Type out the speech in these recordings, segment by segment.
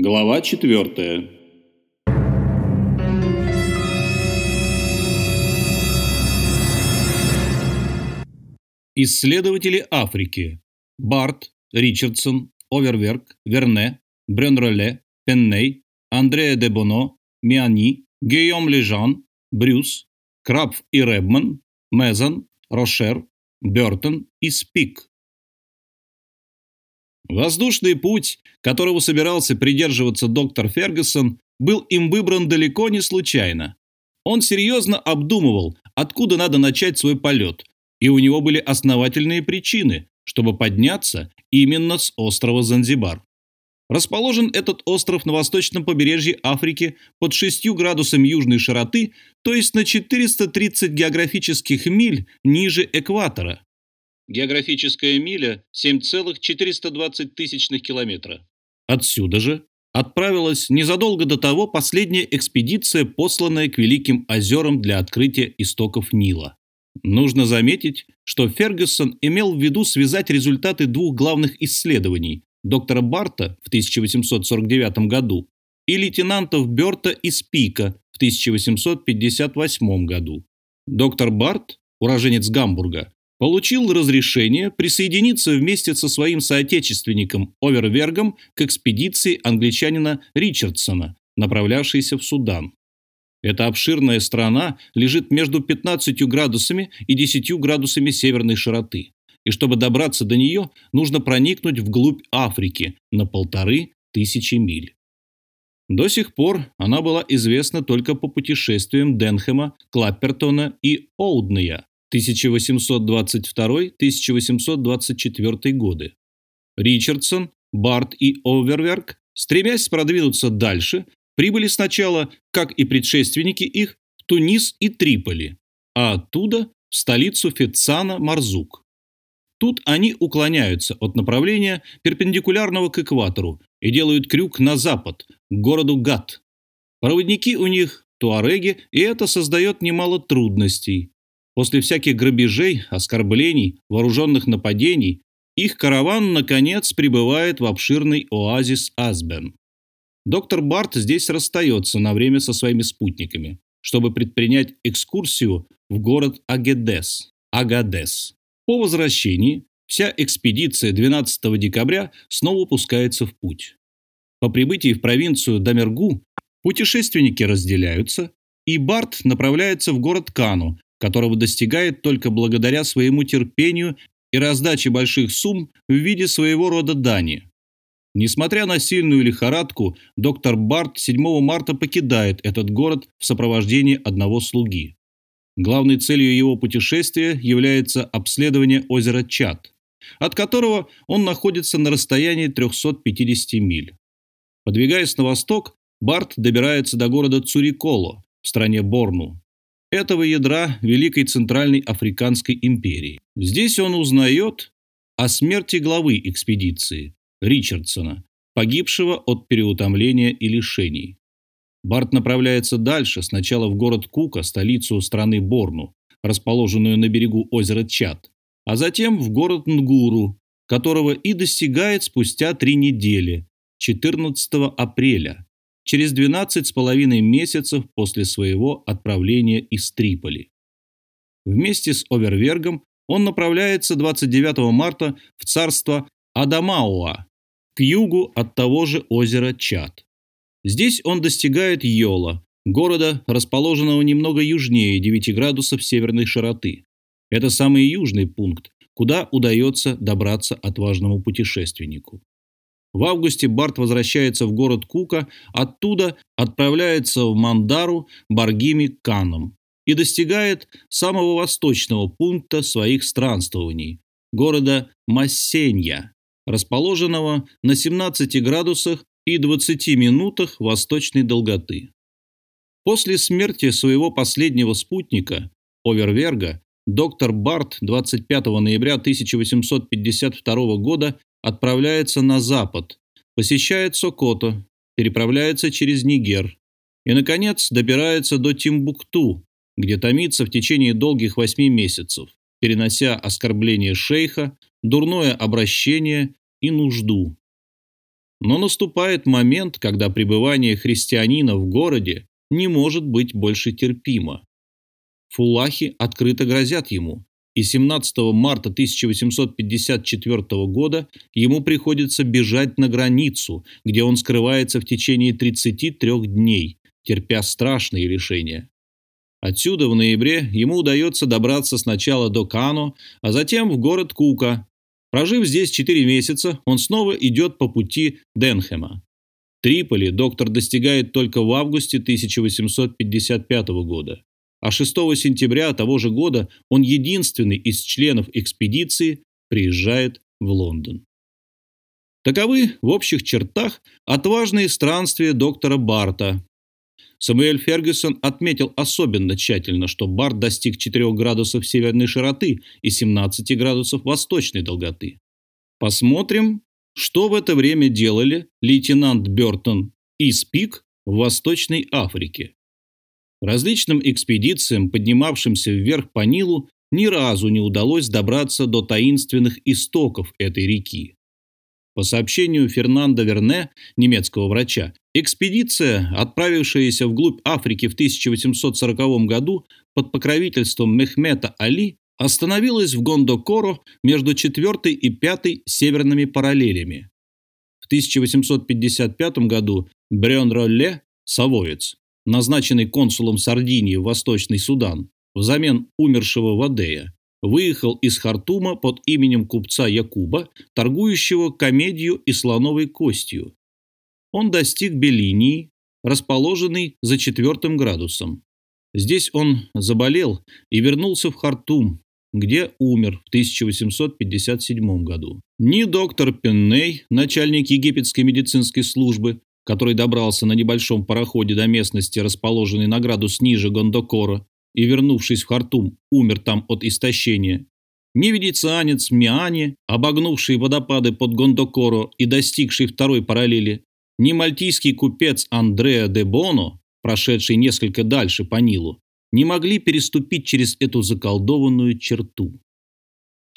Глава 4. Исследователи Африки. Барт, Ричардсон, Оверверк, Верне, Бренроле, Пенней, Андреа де Боно, Миани, Гийом Лежан, Брюс, Крабф и Редман, Мезон, Рошер, Бертон и Спик. Воздушный путь, которого собирался придерживаться доктор Фергюсон, был им выбран далеко не случайно. Он серьезно обдумывал, откуда надо начать свой полет, и у него были основательные причины, чтобы подняться именно с острова Занзибар. Расположен этот остров на восточном побережье Африки под 6 градусами южной широты, то есть на 430 географических миль ниже экватора. Географическая миля – 7,420 тысячных километра. Отсюда же отправилась незадолго до того последняя экспедиция, посланная к Великим озерам для открытия истоков Нила. Нужно заметить, что Фергюсон имел в виду связать результаты двух главных исследований – доктора Барта в 1849 году и лейтенантов Бёрта и Спика в 1858 году. Доктор Барт, уроженец Гамбурга, получил разрешение присоединиться вместе со своим соотечественником Овервергом к экспедиции англичанина Ричардсона, направлявшейся в Судан. Эта обширная страна лежит между 15 градусами и 10 градусами северной широты, и чтобы добраться до нее, нужно проникнуть вглубь Африки на полторы тысячи миль. До сих пор она была известна только по путешествиям Денхема, Клаппертона и Оуднея, 1822-1824 годы. Ричардсон, Барт и Оверверк, стремясь продвинуться дальше, прибыли сначала, как и предшественники их, в Тунис и Триполи, а оттуда в столицу Фецана Марзук. Тут они уклоняются от направления, перпендикулярного к экватору, и делают крюк на запад, к городу Гат. Проводники у них – туареги, и это создает немало трудностей. После всяких грабежей, оскорблений, вооруженных нападений, их караван, наконец, прибывает в обширный оазис Асбен. Доктор Барт здесь расстается на время со своими спутниками, чтобы предпринять экскурсию в город Агедес, Агадес. По возвращении вся экспедиция 12 декабря снова пускается в путь. По прибытии в провинцию Дамергу путешественники разделяются, и Барт направляется в город Кану, которого достигает только благодаря своему терпению и раздаче больших сумм в виде своего рода дани. Несмотря на сильную лихорадку, доктор Барт 7 марта покидает этот город в сопровождении одного слуги. Главной целью его путешествия является обследование озера Чад, от которого он находится на расстоянии 350 миль. Подвигаясь на восток, Барт добирается до города Цуриколо в стране Борну, этого ядра Великой Центральной Африканской империи. Здесь он узнает о смерти главы экспедиции, Ричардсона, погибшего от переутомления и лишений. Барт направляется дальше, сначала в город Кука, столицу страны Борну, расположенную на берегу озера Чад, а затем в город Нгуру, которого и достигает спустя три недели, 14 апреля, через 12 с половиной месяцев после своего отправления из Триполи. Вместе с Овервергом он направляется 29 марта в царство Адамауа, к югу от того же озера Чад. Здесь он достигает Йола, города, расположенного немного южнее 9 градусов северной широты. Это самый южный пункт, куда удается добраться отважному путешественнику. В августе Барт возвращается в город Кука, оттуда отправляется в Мандару, Баргими, Каном и достигает самого восточного пункта своих странствований – города Массенья, расположенного на 17 градусах и 20 минутах восточной долготы. После смерти своего последнего спутника, Оверверга, доктор Барт 25 ноября 1852 года отправляется на запад, посещает Сокото, переправляется через Нигер и, наконец, добирается до Тимбукту, где томится в течение долгих восьми месяцев, перенося оскорбление шейха, дурное обращение и нужду. Но наступает момент, когда пребывание христианина в городе не может быть больше терпимо. Фулахи открыто грозят ему, и 17 марта 1854 года ему приходится бежать на границу, где он скрывается в течение 33 дней, терпя страшные лишения. Отсюда в ноябре ему удается добраться сначала до Кано, а затем в город Кука. Прожив здесь 4 месяца, он снова идет по пути Денхема. Триполи доктор достигает только в августе 1855 года, а 6 сентября того же года он единственный из членов экспедиции приезжает в Лондон. Таковы в общих чертах отважные странствия доктора Барта, Самуэль Фергюсон отметил особенно тщательно, что Барт достиг 4 градусов северной широты и 17 градусов восточной долготы. Посмотрим, что в это время делали лейтенант Бертон и Спик в Восточной Африке. Различным экспедициям, поднимавшимся вверх по Нилу, ни разу не удалось добраться до таинственных истоков этой реки. По сообщению Фернандо Верне, немецкого врача, экспедиция, отправившаяся вглубь Африки в 1840 году под покровительством Мехмета Али, остановилась в Гондокоро между 4 и 5 северными параллелями. В 1855 году Брен Ролле, савоец, назначенный консулом Сардинии в Восточный Судан, взамен умершего Вадея, выехал из Хартума под именем купца Якуба, торгующего комедию и слоновой костью. Он достиг Белинии, расположенной за четвертым градусом. Здесь он заболел и вернулся в Хартум, где умер в 1857 году. Ни доктор Пенней, начальник египетской медицинской службы, который добрался на небольшом пароходе до местности, расположенной на градус ниже Гондокора, и, вернувшись в Хартум, умер там от истощения. Ни венецианец Миани, обогнувший водопады под Гондокоро и достигший второй параллели, ни мальтийский купец Андреа де Боно, прошедший несколько дальше по Нилу, не могли переступить через эту заколдованную черту.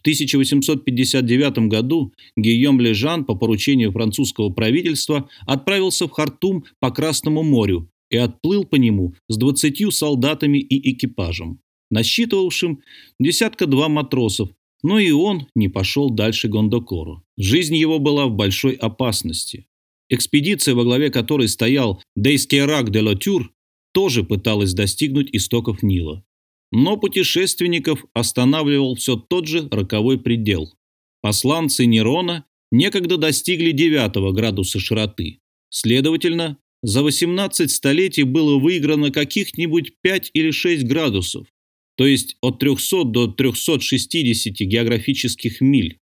В 1859 году Гийом Лежан по поручению французского правительства отправился в Хартум по Красному морю и отплыл по нему с двадцатью солдатами и экипажем, насчитывавшим десятка-два матросов, но и он не пошел дальше Гондокору. Жизнь его была в большой опасности. Экспедиция, во главе которой стоял Дейскерак де Латюр, тоже пыталась достигнуть истоков Нила. Но путешественников останавливал все тот же роковой предел. Посланцы Нерона некогда достигли 9 градуса широты. Следовательно, за 18 столетий было выиграно каких-нибудь 5 или 6 градусов, то есть от 300 до 360 географических миль.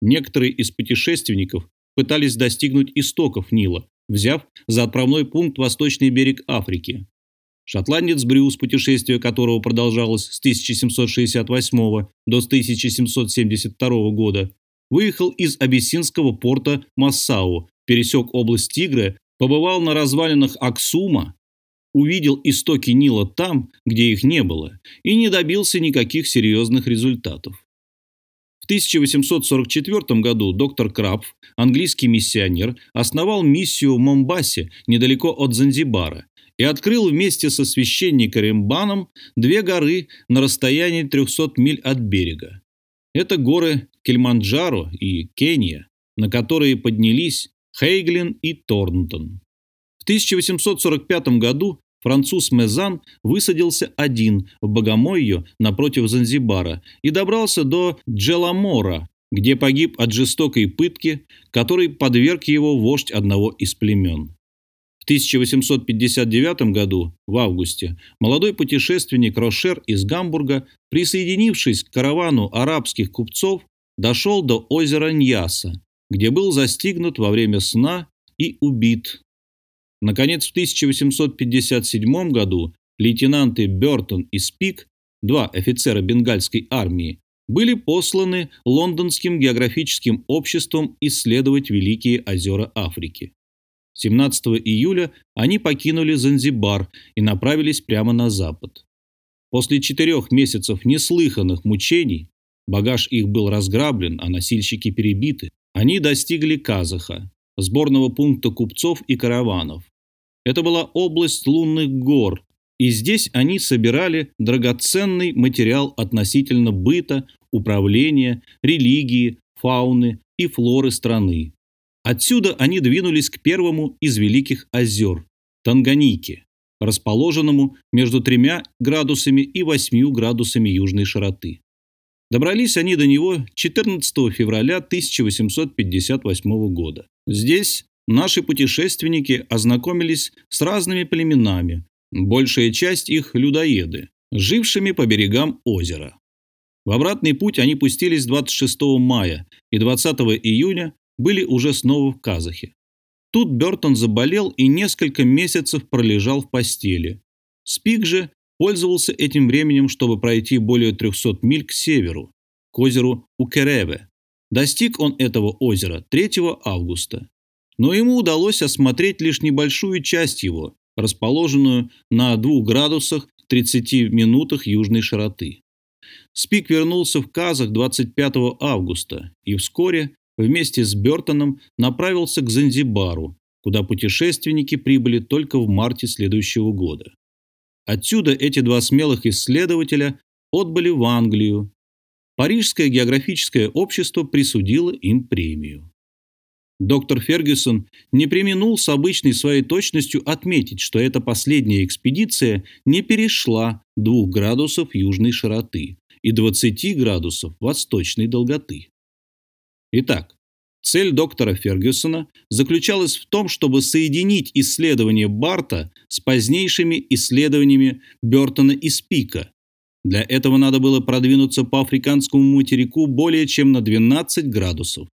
Некоторые из путешественников пытались достигнуть истоков Нила, взяв за отправной пункт восточный берег Африки. Шотландец Брюс, путешествие которого продолжалось с 1768 до 1772 года, выехал из абиссинского порта Массау, пересек область Тигра побывал на развалинах Аксума, увидел истоки Нила там, где их не было, и не добился никаких серьезных результатов. В 1844 году доктор Крабф, английский миссионер, основал миссию в Момбасе, недалеко от Занзибара, и открыл вместе со священником Рембаном две горы на расстоянии 300 миль от берега. Это горы Кельманджаро и Кения, на которые поднялись Хейглин и Торнтон. В 1845 году француз Мезан высадился один в Богомойо напротив Занзибара и добрался до Джеламора, где погиб от жестокой пытки, которой подверг его вождь одного из племен. В 1859 году, в августе, молодой путешественник Рошер из Гамбурга, присоединившись к каравану арабских купцов, дошел до озера Ньяса, где был застигнут во время сна и убит. Наконец, в 1857 году лейтенанты Бертон и Спик, два офицера бенгальской армии, были посланы Лондонским географическим обществом исследовать Великие озера Африки. 17 июля они покинули Занзибар и направились прямо на запад. После четырех месяцев неслыханных мучений багаж их был разграблен, а носильщики перебиты. Они достигли Казаха, сборного пункта купцов и караванов. Это была область лунных гор, и здесь они собирали драгоценный материал относительно быта, управления, религии, фауны и флоры страны. Отсюда они двинулись к первому из великих озер – Танганьике, расположенному между тремя градусами и восьмью градусами южной широты. Добрались они до него 14 февраля 1858 года. Здесь наши путешественники ознакомились с разными племенами, большая часть их – людоеды, жившими по берегам озера. В обратный путь они пустились 26 мая и 20 июня были уже снова в Казахе. Тут Бертон заболел и несколько месяцев пролежал в постели. Спик же пользовался этим временем, чтобы пройти более 300 миль к северу, к озеру Укереве. Достиг он этого озера 3 августа. Но ему удалось осмотреть лишь небольшую часть его, расположенную на 2 градусах 30 минутах южной широты. Спик вернулся в Казах 25 августа и вскоре вместе с Бертоном направился к Занзибару, куда путешественники прибыли только в марте следующего года. Отсюда эти два смелых исследователя отбыли в Англию. Парижское географическое общество присудило им премию. Доктор Фергюсон не применул с обычной своей точностью отметить, что эта последняя экспедиция не перешла двух градусов южной широты и 20 градусов восточной долготы. Итак, цель доктора Фергюсона заключалась в том, чтобы соединить исследования Барта с позднейшими исследованиями Бертона и Спика. Для этого надо было продвинуться по африканскому материку более чем на 12 градусов